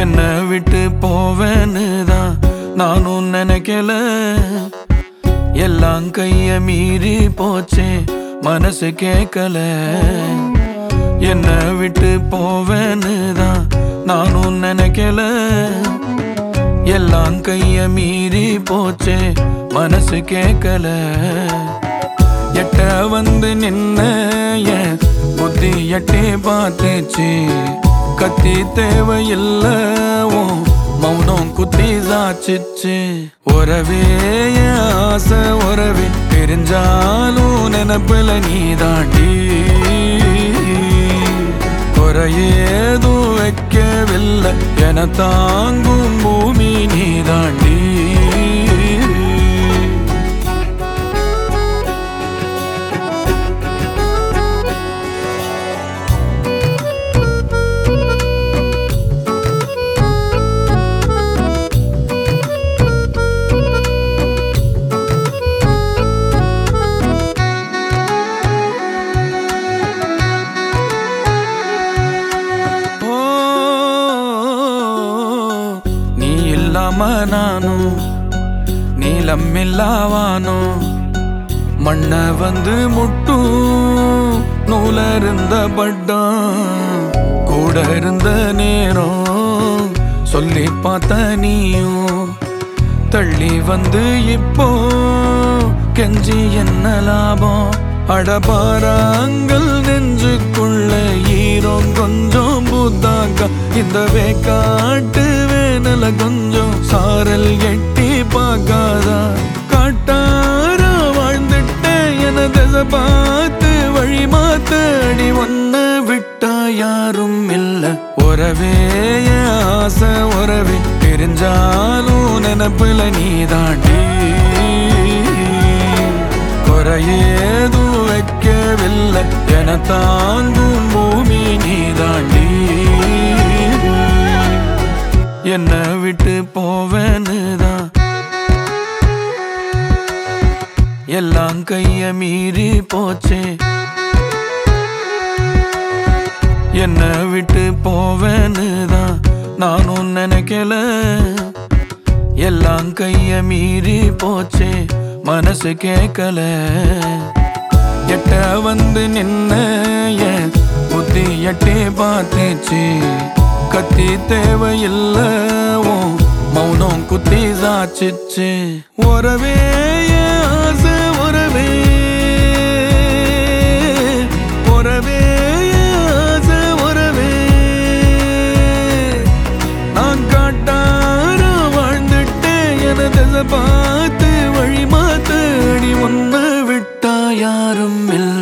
விட்டு போவேன்னு தான் நானும் நினைக்கல. எல்லாம் கைய மீறி போச்சே மனசு கேட்கல. என்ன விட்டு போவேன்னு தான் நானும் நினைக்கல. எல்லாம் கைய மீறி போச்சே மனசு கேட்கல. எட்ட வந்து நின்ன புத்தி எட்டே பார்த்துச்சு. கத்தி தேவையில்ல. உன் மௌனம் குத்தி சாச்சிச்சு. உறவே ஆசை உறவே. தெரிஞ்சாலும் நினப்பில் நீ தாண்டி குறையேதும் வைக்கவில்லை. என தாங்கும் பூமி நீ தாண்டி இல்லாம நீளம் இல்லாவானோ? மண்ண வந்து முட்டும். நூல இருந்த பட்டம். கூட இருந்த நேரம். சொல்லி பார்த்த நீயும். தள்ளி வந்து இப்போ. கெஞ்சி என்ன லாபம்? அடபாராங்கள் நெஞ்சுக்குள்ள ஈரம். கொஞ்சம் புத்தாக்கா இந்த வேக்காட்டு வேனல கொஞ்சம் சாரல் எட்டி பார்க்காதா? காட்டார வாழ்ந்துட்ட என திசை பார்த்து வழி மாத்த அடி ஒன்ன விட்டா யாரும் இல்ல. உறவே ஆசை உறவே தெரிஞ்சாலும் நினப்புல நீ தாண்டி குறையேதும் வைக்கவில்லை என தாங்கும் என்ன விட்டு போவேன்னு தான் எல்லாம் கைய மீறி போச்சே. என்ன விட்டு போவேன்னு தான் நானும் நினைக்கல. எல்லாம் கைய மீறி போச்சே. மனசு கேட்கல. எட்ட வந்து நின்ன புத்தி எட்டே பார்த்துச்சு. கத்தி தேவையில்ல. மௌனம் குத்தி சாச்சிச்சு. உறவே ஆசை உறவே உறவே ஆசை உறவே நான் காட்டார வாழ்ந்துட்டேன். பார்த்து வழி மாத்து அடி ஒன்று விட்டா யாரும் இல்லை.